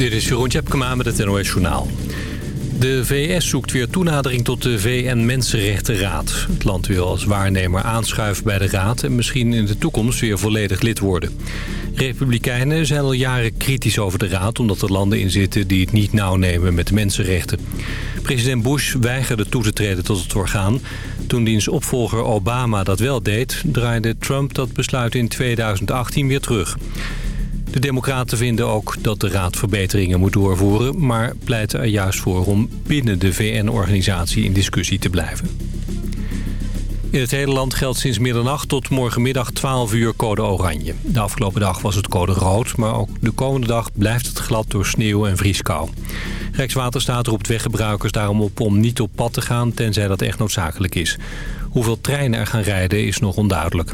Dit is Jeroen Tjepkema met het NOS Journaal. De VS zoekt weer toenadering tot de VN-Mensenrechtenraad. Het land wil als waarnemer aanschuiven bij de raad... en misschien in de toekomst weer volledig lid worden. Republikeinen zijn al jaren kritisch over de raad... omdat er landen in zitten die het niet nauw nemen met de mensenrechten. President Bush weigerde toe te treden tot het orgaan. Toen diens opvolger Obama dat wel deed... draaide Trump dat besluit in 2018 weer terug. De democraten vinden ook dat de raad verbeteringen moet doorvoeren... maar pleiten er juist voor om binnen de VN-organisatie in discussie te blijven. In het hele land geldt sinds middernacht tot morgenmiddag 12 uur code oranje. De afgelopen dag was het code rood, maar ook de komende dag blijft het glad door sneeuw en vrieskou. Rijkswaterstaat roept weggebruikers daarom op om niet op pad te gaan tenzij dat echt noodzakelijk is. Hoeveel treinen er gaan rijden is nog onduidelijk.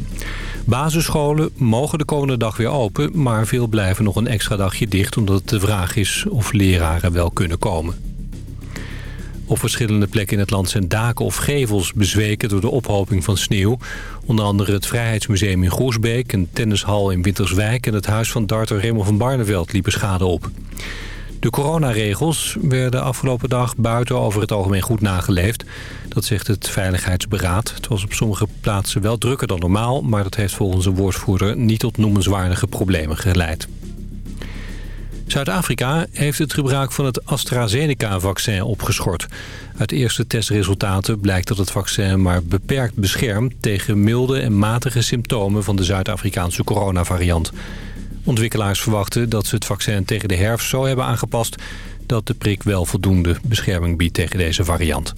Basisscholen mogen de komende dag weer open, maar veel blijven nog een extra dagje dicht... omdat het de vraag is of leraren wel kunnen komen. Op verschillende plekken in het land zijn daken of gevels bezweken door de ophoping van sneeuw. Onder andere het Vrijheidsmuseum in Groesbeek, een tennishal in Winterswijk... en het huis van darter Raymond van Barneveld liepen schade op. De coronaregels werden afgelopen dag buiten over het algemeen goed nageleefd. Dat zegt het Veiligheidsberaad. Het was op sommige plaatsen wel drukker dan normaal... maar dat heeft volgens een woordvoerder niet tot noemenswaardige problemen geleid. Zuid-Afrika heeft het gebruik van het AstraZeneca-vaccin opgeschort. Uit eerste testresultaten blijkt dat het vaccin maar beperkt beschermt... tegen milde en matige symptomen van de Zuid-Afrikaanse coronavariant. Ontwikkelaars verwachten dat ze het vaccin tegen de herfst zo hebben aangepast... dat de prik wel voldoende bescherming biedt tegen deze variant.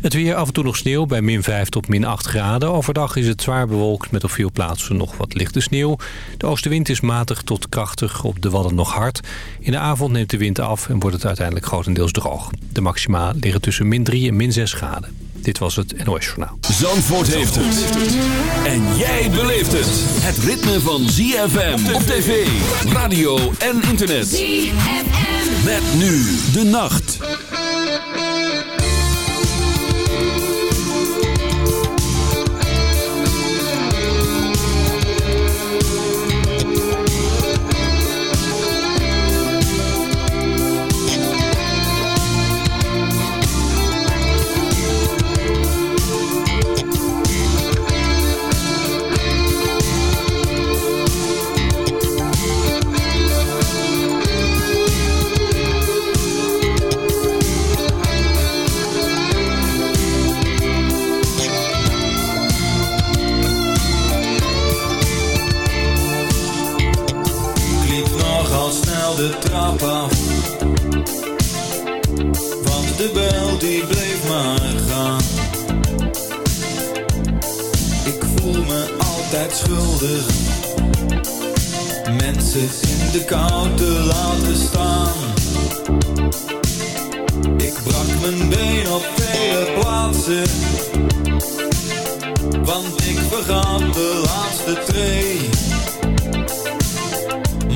Het weer af en toe nog sneeuw bij min 5 tot min 8 graden. Overdag is het zwaar bewolkt met op veel plaatsen nog wat lichte sneeuw. De oostenwind is matig tot krachtig, op de Wadden nog hard. In de avond neemt de wind af en wordt het uiteindelijk grotendeels droog. De maxima liggen tussen min 3 en min 6 graden. Dit was het NOS Journaal. Zandvoort heeft het. En jij beleeft het. Het ritme van ZFM op tv, radio en internet. ZFM. Met nu de nacht. De trap af. Want de bel die bleef maar gaan. Ik voel me altijd schuldig. Mensen in de kou te laten staan. Ik brak mijn been op vele plaatsen. Want ik vergat de laatste tree.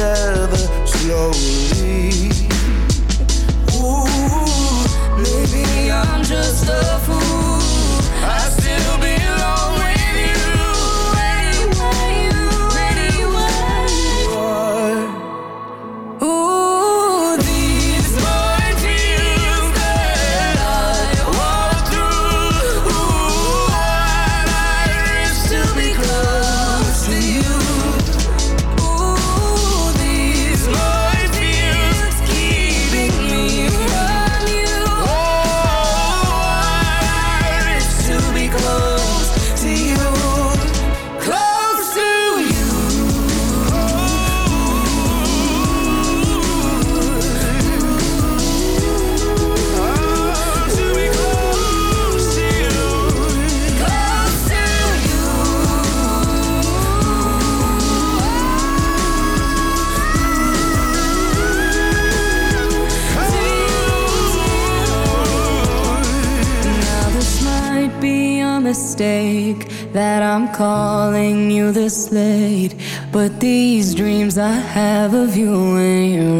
together slowly. Ooh, maybe I'm just a fool calling you this late. But these dreams I have of you ain't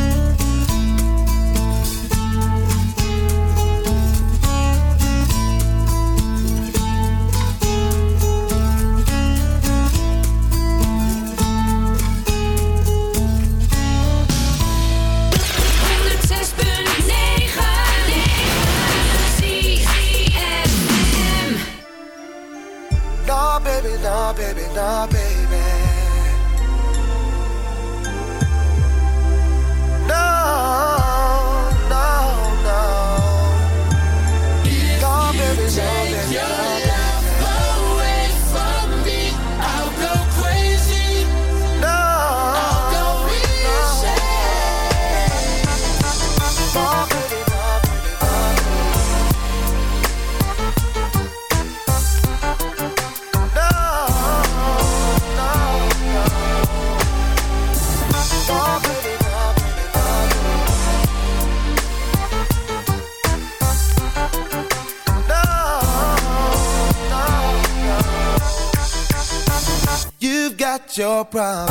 problem.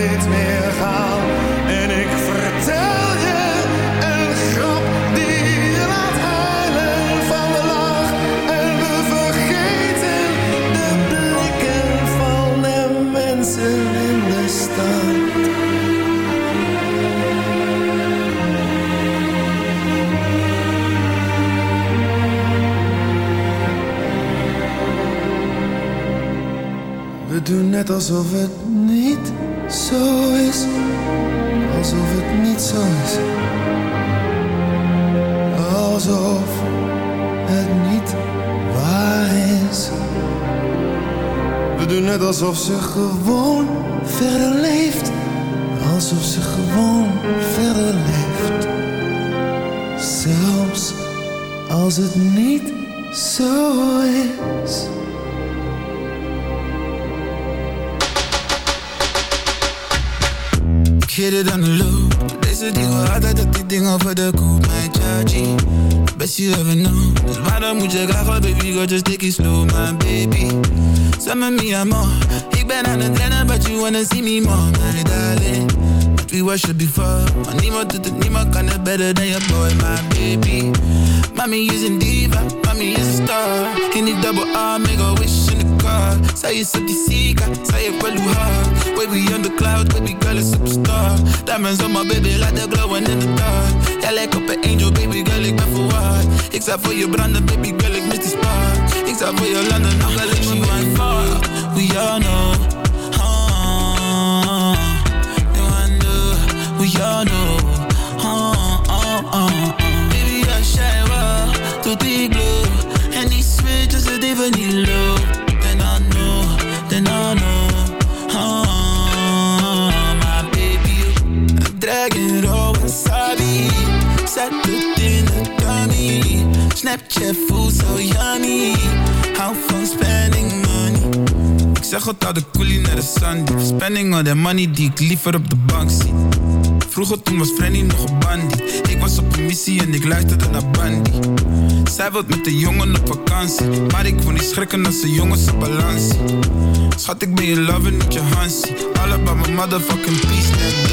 alsof het niet zo is. Alsof het niet zo is. Alsof het niet waar is. We doen net alsof ze gewoon best you ever know. Dus waarom moet je graag baby girl, just take it slow, my baby. Some of me I'm amor. Ik ben aan het rennen, but you wanna see me more, my darling. But we worship before. Maar niemand doet het, niemand kan het better than your boy, my baby. Mommy is een diva, mommy is een star. In die double R, make a wish in the. Is op die zij heeft wel hoe hard. Baby on the cloud, baby girl is superstar. Diamonds on my baby, like they're glowing in the dark. Jij lijkt op een angel, baby girl, ik ben verwaard. Ik zou voor je branden, baby girl, ik mis die spark. Ik zou voor je landen, nog ik me one far. We all know. ah, they wonder, We all know. ah, ah, ah. Baby, I shine well, tot die glow. En die switch is het even niet low. Het al de coolie naar de Sunday. Spending all that money die ik liever op de bank zie. Vroeger toen was Frenny nog een bandie. Ik was op een missie en ik luisterde naar Bandy. Zij wilt met de jongen op vakantie. Maar ik wil niet schrikken als de jongens op balans Schat, ik ben je lover, niet je Hansie. All about my motherfucking peace, net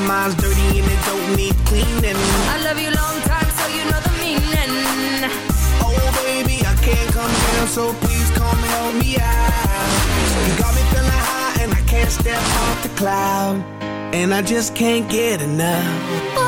my mind's dirty and it don't need cleaning. I love you long time, so you know the meaning. Oh, baby, I can't come down, so please come help me out. You got me feeling high and I can't step off the cloud. And I just can't get enough.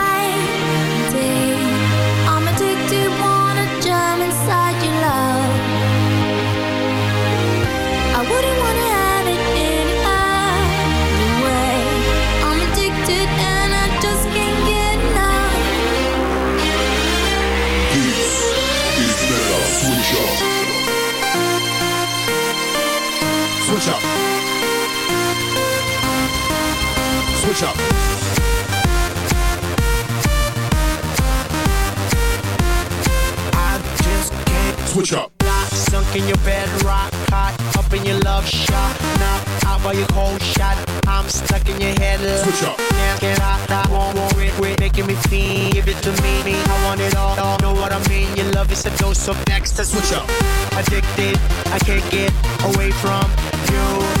Switch up. I just can't Switch up. Sunk in your bed, rock hot, up in your love shot. Now out by your cold shot. I'm stuck in your head. Switch up. Can't get out, I won't worry, quit making me feel. Give it to me, me. I want it all, all. Know what I mean? Your love is a dose of next Switch up. Addicted, I can't get away from you.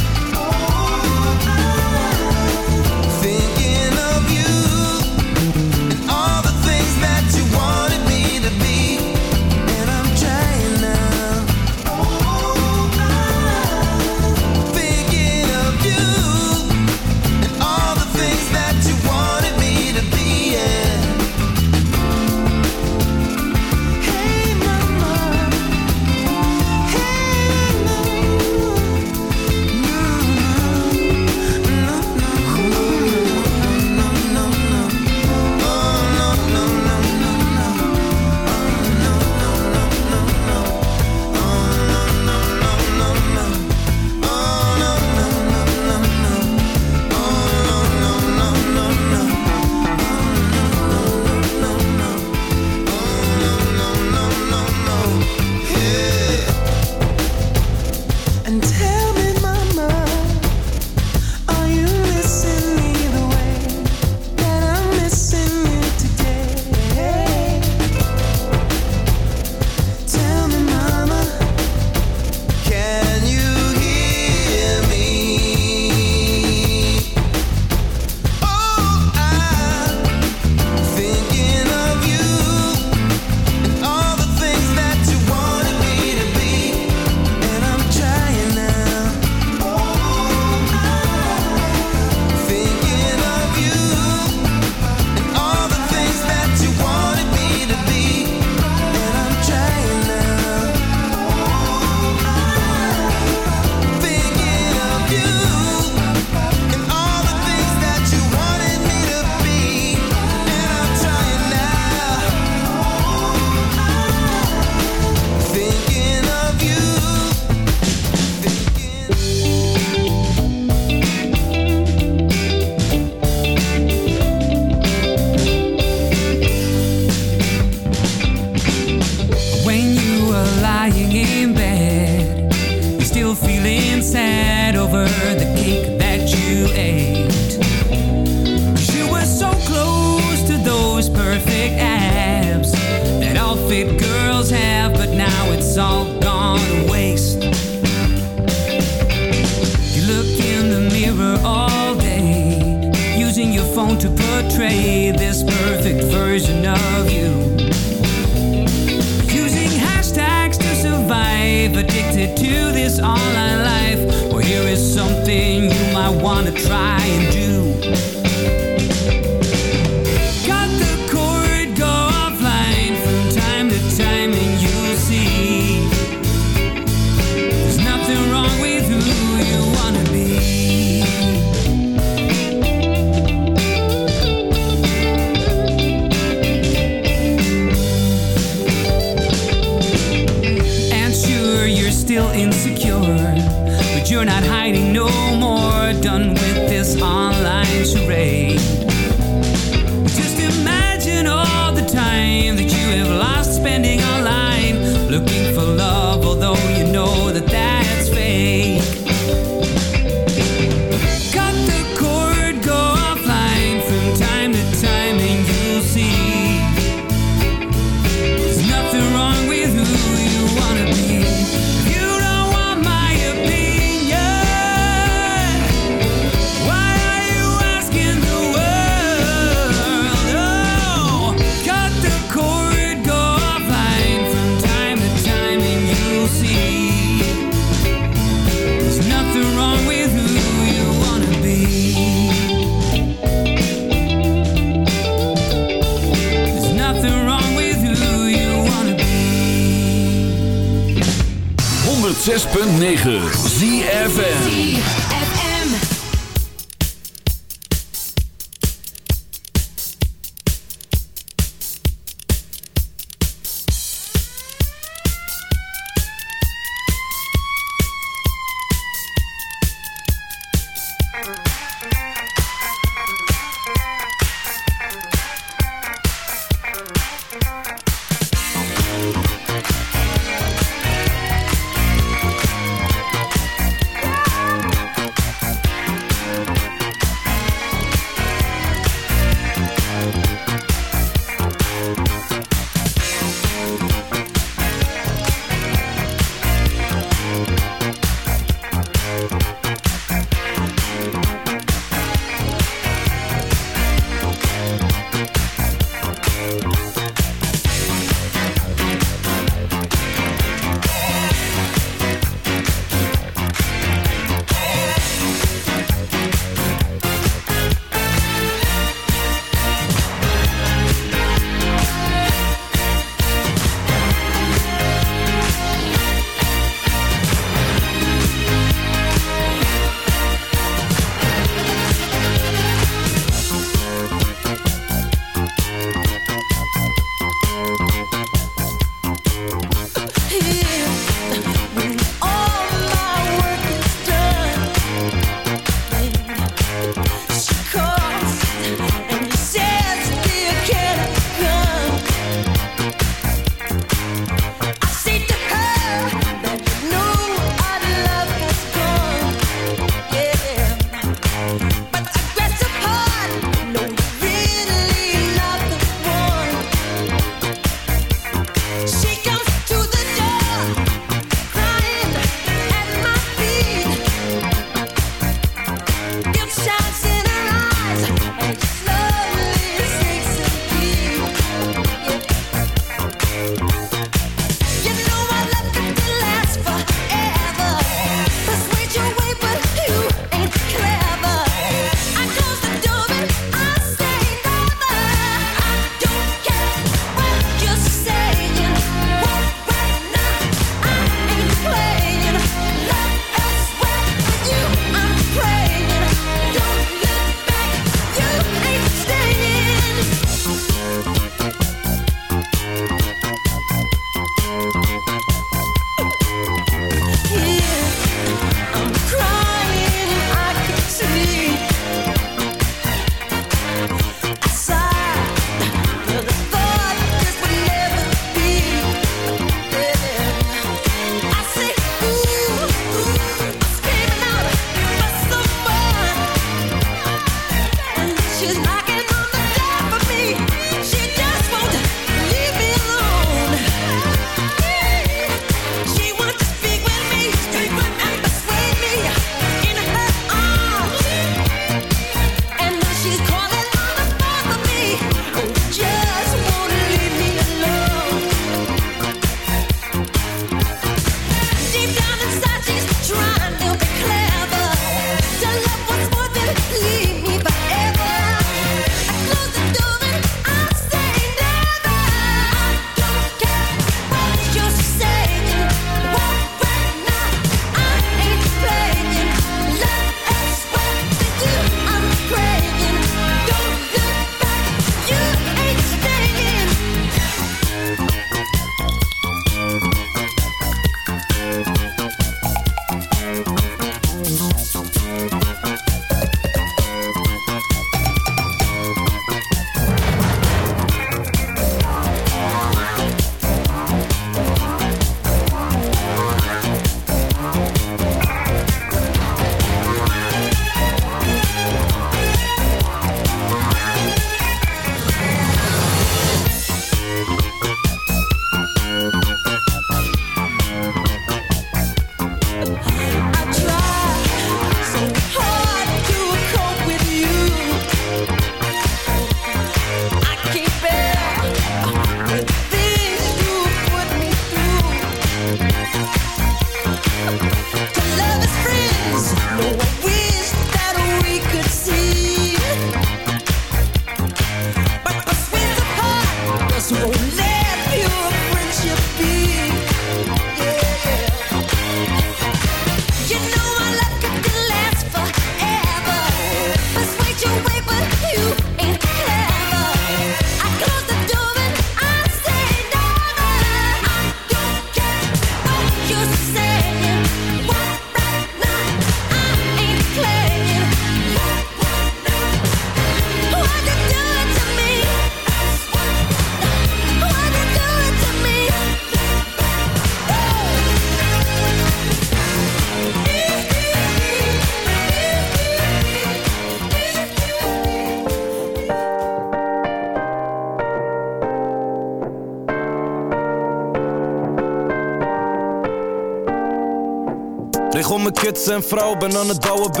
kids en vrouw, ben aan het bouwen, B.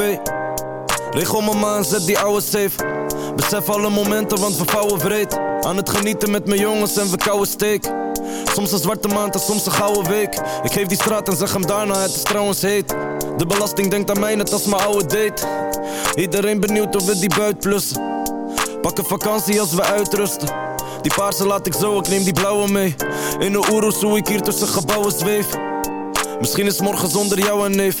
Regel maar en zet die ouwe safe. Besef alle momenten, want we vouwen breed. Aan het genieten met mijn jongens en we kouwen steek. Soms een zwarte maand en soms een gouden week. Ik geef die straat en zeg hem daarna, het is trouwens heet. De belasting denkt aan mij net als mijn oude date. Iedereen benieuwd of we die buit plussen. Pak een vakantie als we uitrusten. Die paarse laat ik zo, ik neem die blauwe mee. In de oeroes hoe ik hier tussen gebouwen zweef. Misschien is morgen zonder jou en neef.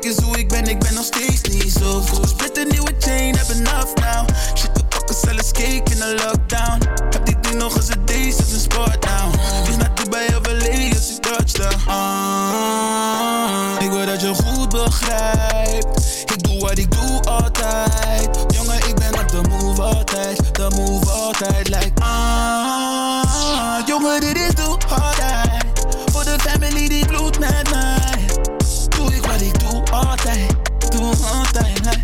Kijk eens hoe ik ben, ik ben nog steeds niet zo goed. Split een nieuwe chain, heb enough now. Shit, we pakken zelfs cake in de lockdown. Heb dit ding nog eens een deze, is een sport now. Dus naar Dubai of LA als ik touchdown. Ah, ik wil dat je goed begrijpt. Ik doe wat ik doe altijd. Jongen, ik ben op de move altijd. De move altijd, like ah.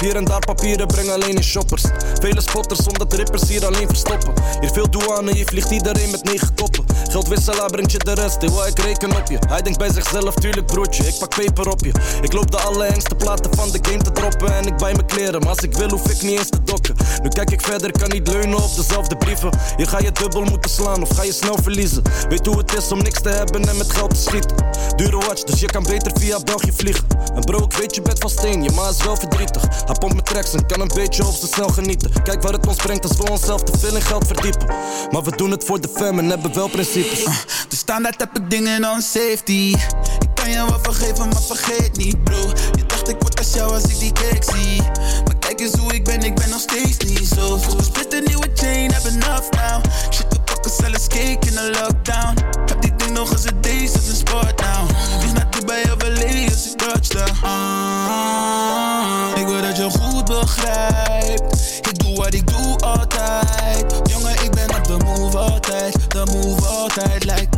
Hier en daar papieren, breng alleen in shoppers. Vele spotters, omdat rippers hier alleen verstoppen. Hier veel douane, hier vliegt iedereen met negen koppen. Geldwisselaar brengt je de rest, hey, ik reken op je. Hij denkt bij zichzelf, tuurlijk broertje, ik pak peper op je. Ik loop de allerengste platen van de game te droppen. En ik bij mijn kleren, maar als ik wil, hoef ik niet eens te dokken. Nu kijk ik verder, kan niet leunen op dezelfde brieven. Hier ga je dubbel moeten slaan of ga je snel verliezen. Weet hoe het is om niks te hebben en met geld te schieten. Dure watch, dus je kan beter via België vliegen. En bro, ik weet je bent van steen, je ma is wel verdrietig. Hij pompt met tracks en kan een beetje op zijn snel genieten. Kijk waar het ons brengt als we onszelf te veel in geld verdiepen. Maar we doen het voor de fam en hebben wel principes. Uh, de standaard heb ik dingen on safety. Ik kan je wel vergeven, maar vergeet niet, bro. Je dacht ik word als jou als ik die cake zie. Maar kijk eens hoe ik ben, ik ben nog steeds niet zo. Split een nieuwe chain, heb enough now. We pakken zelfs cake in de lockdown. Heb die ding nog eens een deze, is een sport now. Dus naar Dubai of LA als ik touchdown. Ah, ik wil dat je goed begrijpt. Ik doe wat ik doe altijd. Jongen, ik ben op de move altijd. De move altijd, like